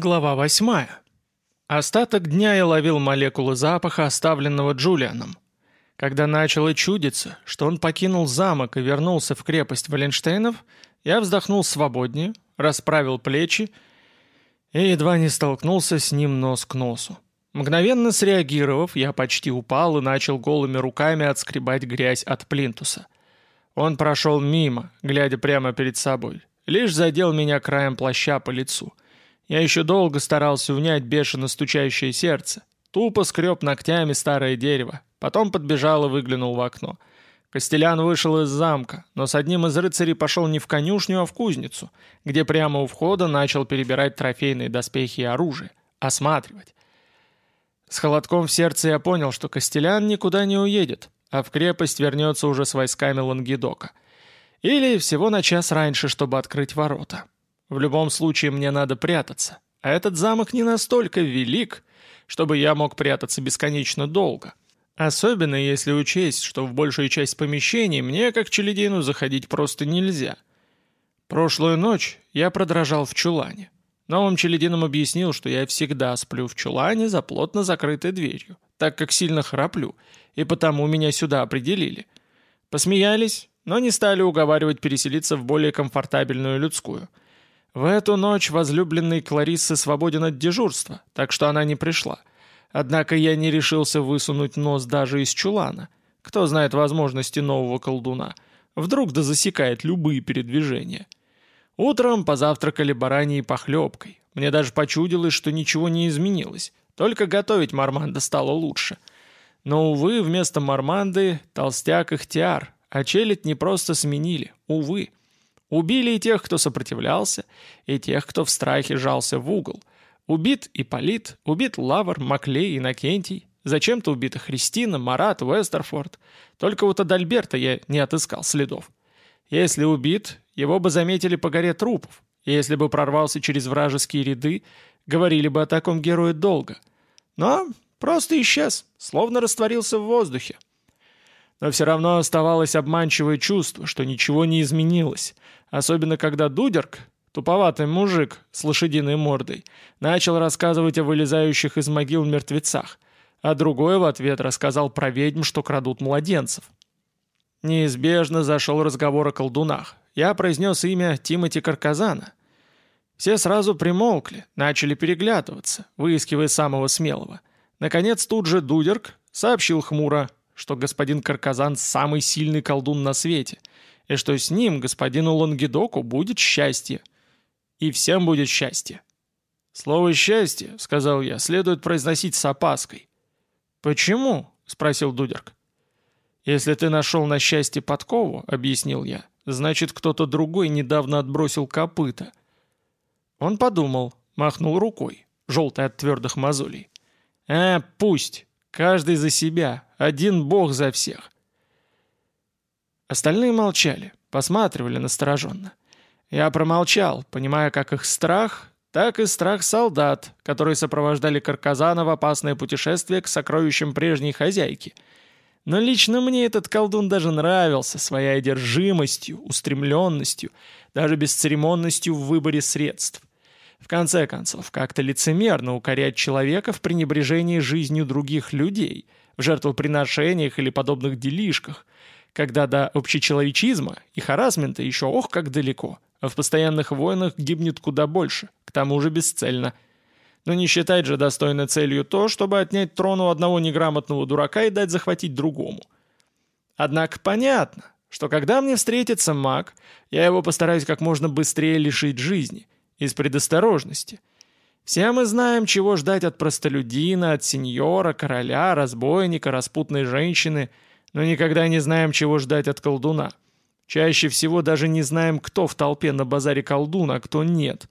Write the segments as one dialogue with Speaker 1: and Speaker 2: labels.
Speaker 1: Глава восьмая. Остаток дня я ловил молекулы запаха, оставленного Джулианом. Когда начало чудиться, что он покинул замок и вернулся в крепость Валенштейнов, я вздохнул свободнее, расправил плечи и едва не столкнулся с ним нос к носу. Мгновенно среагировав, я почти упал и начал голыми руками отскребать грязь от плинтуса. Он прошел мимо, глядя прямо перед собой, лишь задел меня краем плаща по лицу — я еще долго старался унять бешено стучащее сердце. Тупо скреб ногтями старое дерево. Потом подбежал и выглянул в окно. Костелян вышел из замка, но с одним из рыцарей пошел не в конюшню, а в кузницу, где прямо у входа начал перебирать трофейные доспехи и оружие, осматривать. С холодком в сердце я понял, что Костелян никуда не уедет, а в крепость вернется уже с войсками Лангедока. Или всего на час раньше, чтобы открыть ворота. В любом случае мне надо прятаться. А этот замок не настолько велик, чтобы я мог прятаться бесконечно долго. Особенно если учесть, что в большую часть помещений мне, как челядину, заходить просто нельзя. Прошлую ночь я продрожал в чулане. Новым челядинам объяснил, что я всегда сплю в чулане за плотно закрытой дверью, так как сильно храплю, и потому меня сюда определили. Посмеялись, но не стали уговаривать переселиться в более комфортабельную людскую – в эту ночь возлюбленный Клариссы свободен от дежурства, так что она не пришла. Однако я не решился высунуть нос даже из чулана. Кто знает возможности нового колдуна. Вдруг да засекает любые передвижения. Утром позавтракали бараньей похлебкой. Мне даже почудилось, что ничего не изменилось. Только готовить Марманда стало лучше. Но, увы, вместо Марманды толстяк Ихтиар, а челядь не просто сменили, увы. Убили и тех, кто сопротивлялся, и тех, кто в страхе жался в угол. Убит Ипполит, убит Лавр, Маклей, и Иннокентий. Зачем-то убита Христина, Марат, Вестерфорд. Только вот от Альберта я не отыскал следов. Если убит, его бы заметили по горе трупов. Если бы прорвался через вражеские ряды, говорили бы о таком герое долго. Но просто исчез, словно растворился в воздухе. Но все равно оставалось обманчивое чувство, что ничего не изменилось, особенно когда Дудерк, туповатый мужик с лошадиной мордой, начал рассказывать о вылезающих из могил мертвецах, а другой в ответ рассказал про ведьм, что крадут младенцев. Неизбежно зашел разговор о колдунах. Я произнес имя Тимати Карказана. Все сразу примолкли, начали переглядываться, выискивая самого смелого. Наконец тут же Дудерк сообщил хмуро, что господин Карказан самый сильный колдун на свете, и что с ним, господину Лангедоку, будет счастье. И всем будет счастье. «Слово «счастье», — сказал я, — следует произносить с опаской. «Почему?» — спросил Дудерк. «Если ты нашел на счастье подкову», — объяснил я, — «значит, кто-то другой недавно отбросил копыта». Он подумал, махнул рукой, желтой от твердых мозолей. «А, пусть. Каждый за себя, один бог за всех. Остальные молчали, посматривали настороженно. Я промолчал, понимая как их страх, так и страх солдат, которые сопровождали Карказана в опасное путешествие к сокровищам прежней хозяйки. Но лично мне этот колдун даже нравился своей одержимостью, устремленностью, даже бесцеремонностью в выборе средств. В конце концов, как-то лицемерно укорять человека в пренебрежении жизнью других людей, в жертвоприношениях или подобных делишках, когда до общечеловечизма и харасмента еще ох как далеко, а в постоянных войнах гибнет куда больше, к тому же бесцельно. Но не считать же достойной целью то, чтобы отнять трон у одного неграмотного дурака и дать захватить другому. Однако понятно, что когда мне встретится маг, я его постараюсь как можно быстрее лишить жизни – из предосторожности. Все мы знаем, чего ждать от простолюдина, от сеньора, короля, разбойника, распутной женщины, но никогда не знаем, чего ждать от колдуна. Чаще всего даже не знаем, кто в толпе на базаре колдун, а кто нет.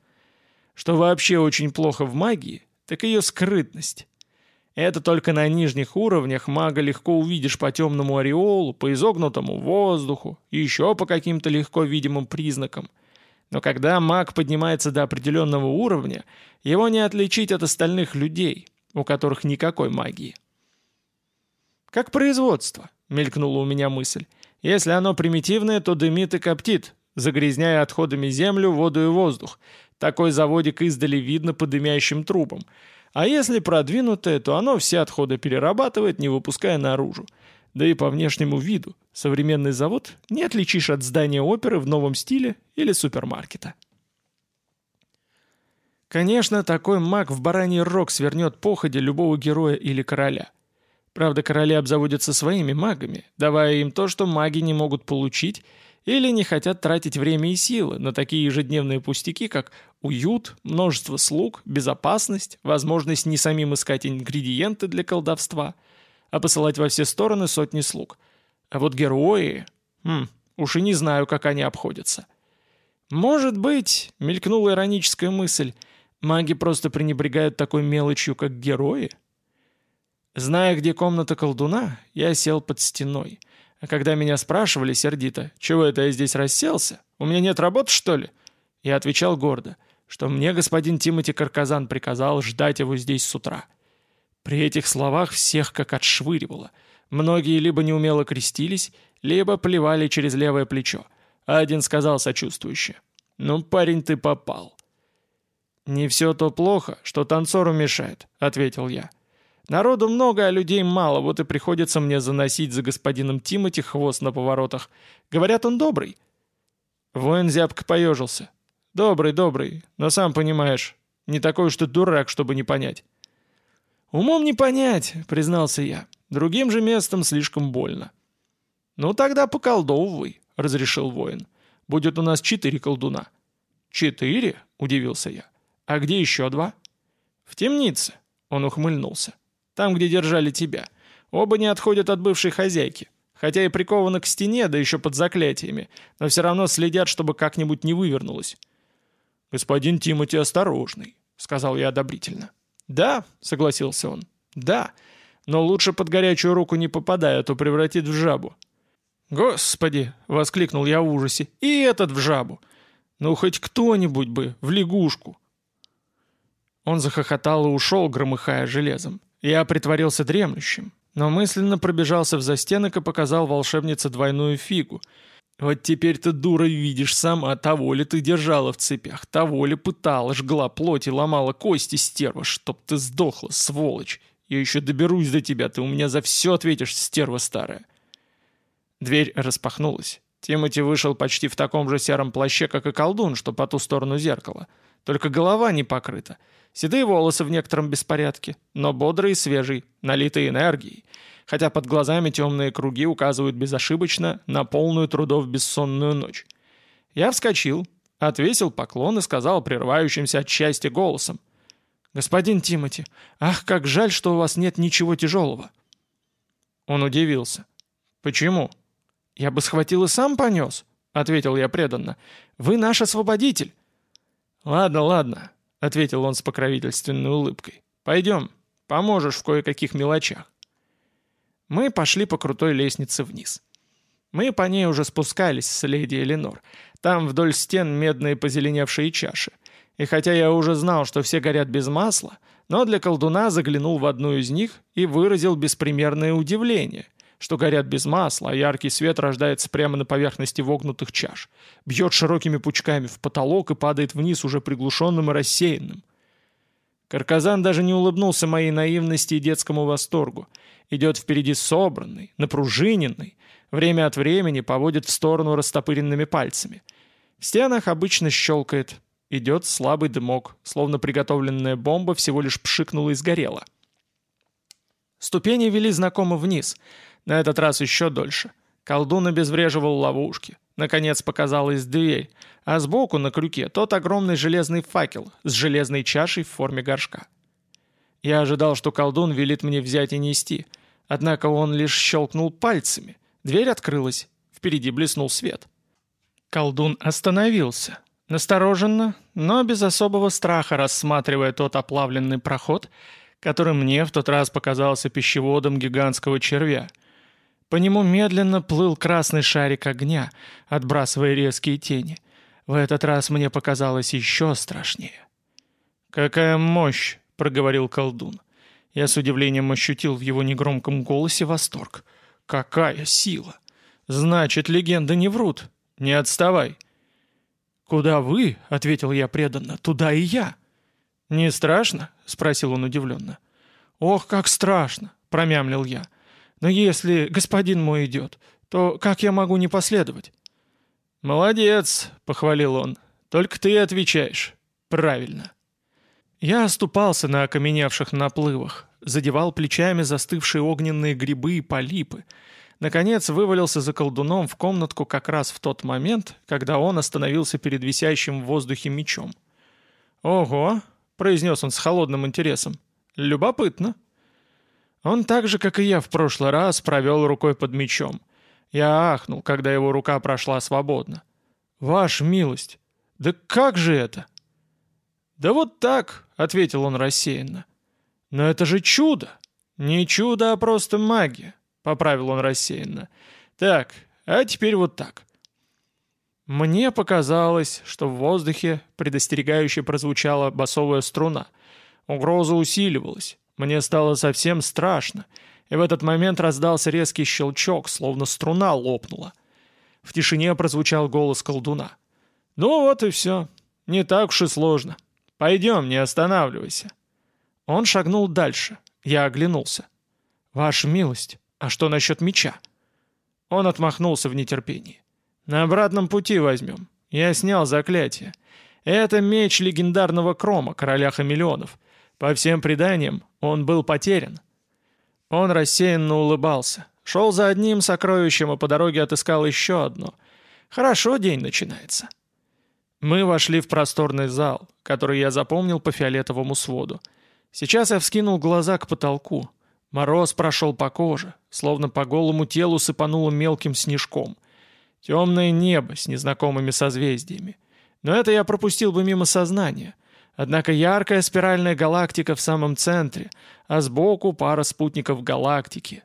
Speaker 1: Что вообще очень плохо в магии, так ее скрытность. Это только на нижних уровнях мага легко увидишь по темному ореолу, по изогнутому воздуху и еще по каким-то легко видимым признакам – но когда маг поднимается до определенного уровня, его не отличить от остальных людей, у которых никакой магии. «Как производство», — мелькнула у меня мысль. «Если оно примитивное, то дымит и коптит, загрязняя отходами землю, воду и воздух, Такой заводик издали видно по дымящим трубам. А если продвинутое, то оно все отходы перерабатывает, не выпуская наружу. Да и по внешнему виду современный завод не отличишь от здания оперы в новом стиле или супермаркета. Конечно, такой маг в бараний рог свернет походе любого героя или короля. Правда, короли обзаводятся своими магами, давая им то, что маги не могут получить, или не хотят тратить время и силы на такие ежедневные пустяки, как уют, множество слуг, безопасность, возможность не самим искать ингредиенты для колдовства, а посылать во все стороны сотни слуг. А вот герои... Хм, уж и не знаю, как они обходятся. Может быть, мелькнула ироническая мысль, маги просто пренебрегают такой мелочью, как герои? Зная, где комната колдуна, я сел под стеной — а когда меня спрашивали сердито, чего это я здесь расселся, у меня нет работы, что ли? Я отвечал гордо, что мне господин Тимоти Карказан приказал ждать его здесь с утра. При этих словах всех как отшвыривало. Многие либо неумело крестились, либо плевали через левое плечо. Один сказал сочувствующе. «Ну, парень, ты попал». «Не все то плохо, что танцору мешает», — ответил я. Народу много, а людей мало, вот и приходится мне заносить за господином Тимати хвост на поворотах. Говорят, он добрый». Воин зябко поежился. «Добрый, добрый, но сам понимаешь, не такой уж ты дурак, чтобы не понять». «Умом не понять», — признался я. «Другим же местом слишком больно». «Ну тогда поколдовывай», — разрешил воин. «Будет у нас четыре колдуна». «Четыре?» — удивился я. «А где еще два?» «В темнице», — он ухмыльнулся. Там, где держали тебя. Оба не отходят от бывшей хозяйки. Хотя и прикованы к стене, да еще под заклятиями, но все равно следят, чтобы как-нибудь не вывернулось. «Господин Тимоти осторожный», — сказал я одобрительно. «Да», — согласился он, — «да, но лучше под горячую руку не попадая, а то превратит в жабу». «Господи!» — воскликнул я в ужасе. «И этот в жабу! Ну, хоть кто-нибудь бы, в лягушку!» Он захохотал и ушел, громыхая железом. Я притворился дремлющим, но мысленно пробежался в застенок и показал волшебнице двойную фигу. Вот теперь ты, дура, видишь сама, того ли ты держала в цепях, того ли пытала, жгла плоть и ломала кости, стерва, чтоб ты сдохла, сволочь. Я еще доберусь до тебя, ты у меня за все ответишь, стерва старая. Дверь распахнулась. Тимати вышел почти в таком же сером плаще, как и колдун, что по ту сторону зеркала. Только голова не покрыта. Седые волосы в некотором беспорядке, но бодрый и свежий, налитый энергией, хотя под глазами темные круги указывают безошибочно на полную трудов бессонную ночь. Я вскочил, отвесил поклон и сказал прерывающимся от счастья голосом. «Господин Тимати, ах, как жаль, что у вас нет ничего тяжелого!» Он удивился. «Почему?» «Я бы схватил и сам понес», — ответил я преданно. «Вы наш освободитель». «Ладно, ладно, — ответил он с покровительственной улыбкой. «Пойдем, поможешь в кое-каких мелочах». Мы пошли по крутой лестнице вниз. Мы по ней уже спускались с леди Эленор. Там вдоль стен медные позеленевшие чаши. И хотя я уже знал, что все горят без масла, но для колдуна заглянул в одну из них и выразил беспримерное удивление — что горят без масла, а яркий свет рождается прямо на поверхности вогнутых чаш, бьет широкими пучками в потолок и падает вниз уже приглушенным и рассеянным. Карказан даже не улыбнулся моей наивности и детскому восторгу. Идет впереди собранный, напружиненный, время от времени поводит в сторону растопыренными пальцами. В стенах обычно щелкает, идет слабый дымок, словно приготовленная бомба всего лишь пшикнула и сгорела. Ступени вели знакомо вниз — на этот раз еще дольше. Колдун обезвреживал ловушки. Наконец показалась дверь, а сбоку на крюке тот огромный железный факел с железной чашей в форме горшка. Я ожидал, что колдун велит мне взять и нести, однако он лишь щелкнул пальцами. Дверь открылась, впереди блеснул свет. Колдун остановился, настороженно, но без особого страха рассматривая тот оплавленный проход, который мне в тот раз показался пищеводом гигантского червя — по нему медленно плыл красный шарик огня, отбрасывая резкие тени. В этот раз мне показалось еще страшнее. «Какая мощь!» — проговорил колдун. Я с удивлением ощутил в его негромком голосе восторг. «Какая сила! Значит, легенды не врут! Не отставай!» «Куда вы?» — ответил я преданно. «Туда и я». «Не страшно?» — спросил он удивленно. «Ох, как страшно!» — промямлил я. «Но если господин мой идет, то как я могу не последовать?» «Молодец!» — похвалил он. «Только ты отвечаешь. Правильно». Я оступался на окаменевших наплывах, задевал плечами застывшие огненные грибы и полипы. Наконец вывалился за колдуном в комнатку как раз в тот момент, когда он остановился перед висящим в воздухе мечом. «Ого!» — произнес он с холодным интересом. «Любопытно». Он так же, как и я в прошлый раз, провел рукой под мечом. Я ахнул, когда его рука прошла свободно. «Ваша милость! Да как же это?» «Да вот так», — ответил он рассеянно. «Но это же чудо!» «Не чудо, а просто магия», — поправил он рассеянно. «Так, а теперь вот так». Мне показалось, что в воздухе предостерегающе прозвучала басовая струна. Угроза усиливалась. Мне стало совсем страшно, и в этот момент раздался резкий щелчок, словно струна лопнула. В тишине прозвучал голос колдуна. «Ну вот и все. Не так уж и сложно. Пойдем, не останавливайся». Он шагнул дальше. Я оглянулся. «Ваша милость, а что насчет меча?» Он отмахнулся в нетерпении. «На обратном пути возьмем. Я снял заклятие. Это меч легендарного Крома, короля хамелеонов. По всем преданиям, он был потерян». Он рассеянно улыбался. Шел за одним сокровищем, и по дороге отыскал еще одно. «Хорошо день начинается». Мы вошли в просторный зал, который я запомнил по фиолетовому своду. Сейчас я вскинул глаза к потолку. Мороз прошел по коже, словно по голому телу сыпануло мелким снежком. Темное небо с незнакомыми созвездиями. Но это я пропустил бы мимо сознания. Однако яркая спиральная галактика в самом центре, а сбоку пара спутников галактики.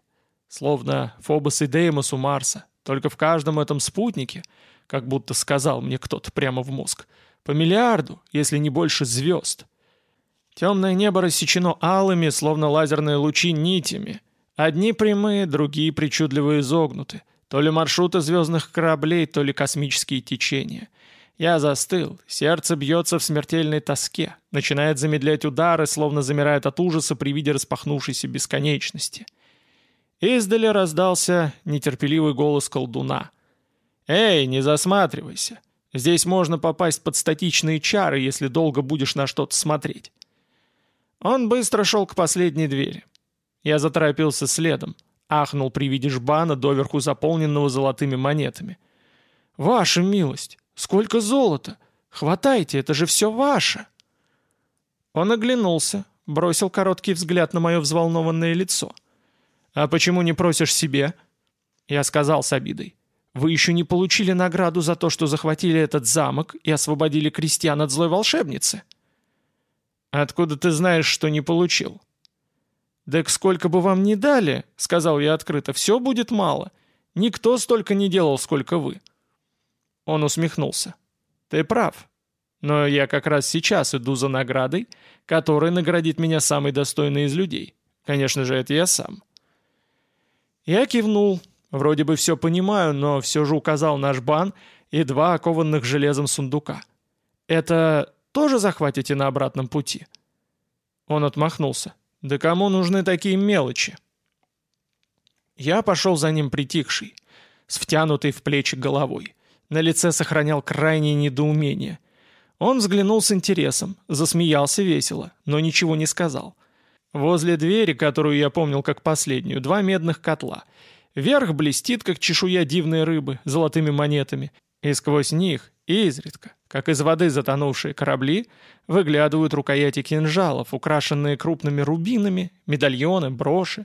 Speaker 1: Словно Фобос и Деймос у Марса. Только в каждом этом спутнике, как будто сказал мне кто-то прямо в мозг, по миллиарду, если не больше звезд. Темное небо рассечено алыми, словно лазерные лучи, нитями. Одни прямые, другие причудливо изогнуты. То ли маршруты звездных кораблей, то ли космические течения. Я застыл, сердце бьется в смертельной тоске, начинает замедлять удары, словно замирает от ужаса при виде распахнувшейся бесконечности. Издали раздался нетерпеливый голос колдуна. «Эй, не засматривайся! Здесь можно попасть под статичные чары, если долго будешь на что-то смотреть». Он быстро шел к последней двери. Я заторопился следом, ахнул при виде жбана, доверху заполненного золотыми монетами. «Ваша милость! Сколько золота! Хватайте, это же все ваше!» Он оглянулся, бросил короткий взгляд на мое взволнованное лицо. «А почему не просишь себе?» Я сказал с обидой. «Вы еще не получили награду за то, что захватили этот замок и освободили крестьян от злой волшебницы?» «Откуда ты знаешь, что не получил?» «Так сколько бы вам ни дали, — сказал я открыто, — все будет мало. Никто столько не делал, сколько вы». Он усмехнулся. «Ты прав. Но я как раз сейчас иду за наградой, которой наградит меня самый достойный из людей. Конечно же, это я сам». Я кивнул. Вроде бы все понимаю, но все же указал наш бан и два окованных железом сундука. «Это тоже захватите на обратном пути?» Он отмахнулся. «Да кому нужны такие мелочи?» Я пошел за ним притихший, с втянутой в плечи головой. На лице сохранял крайнее недоумение. Он взглянул с интересом, засмеялся весело, но ничего не сказал. Возле двери, которую я помнил как последнюю, два медных котла. Верх блестит, как чешуя дивной рыбы, золотыми монетами, и сквозь них, изредка, как из воды затонувшие корабли, выглядывают рукояти кинжалов, украшенные крупными рубинами, медальоны, броши.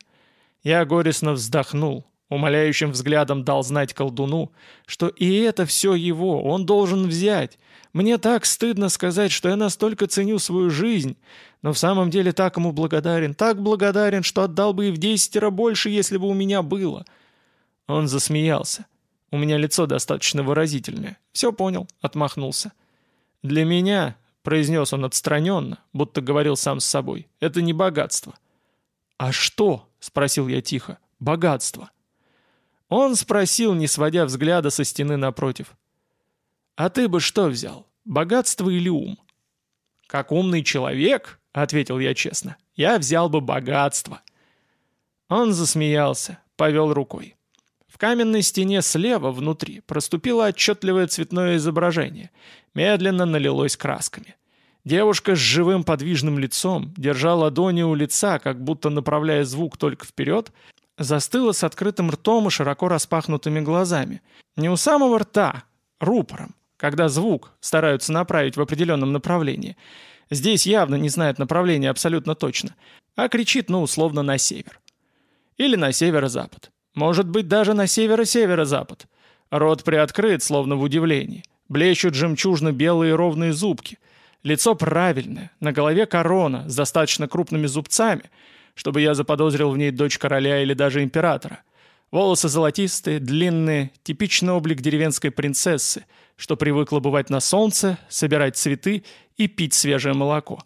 Speaker 1: Я горестно вздохнул, умоляющим взглядом дал знать колдуну, что и это все его, он должен взять. Мне так стыдно сказать, что я настолько ценю свою жизнь, но в самом деле так ему благодарен, так благодарен, что отдал бы и в десятеро больше, если бы у меня было. Он засмеялся. У меня лицо достаточно выразительное. Все понял, отмахнулся. Для меня, произнес он отстраненно, будто говорил сам с собой, это не богатство. А что? Спросил я тихо. Богатство. Он спросил, не сводя взгляда со стены напротив. «А ты бы что взял? богатство или ум? «Как умный человек», — ответил я честно, — «я взял бы богатство». Он засмеялся, повел рукой. В каменной стене слева, внутри, проступило отчетливое цветное изображение. Медленно налилось красками. Девушка с живым подвижным лицом, держа ладони у лица, как будто направляя звук только вперед, застыла с открытым ртом и широко распахнутыми глазами. Не у самого рта, рупором, когда звук стараются направить в определенном направлении. Здесь явно не знает направления абсолютно точно, а кричит, ну, условно, на север. Или на северо-запад. Может быть, даже на северо-северо-запад. Рот приоткрыт, словно в удивлении. Блещут жемчужно-белые ровные зубки. Лицо правильное, на голове корона с достаточно крупными зубцами, чтобы я заподозрил в ней дочь короля или даже императора. Волосы золотистые, длинные, типичный облик деревенской принцессы, что привыкла бывать на солнце, собирать цветы и пить свежее молоко.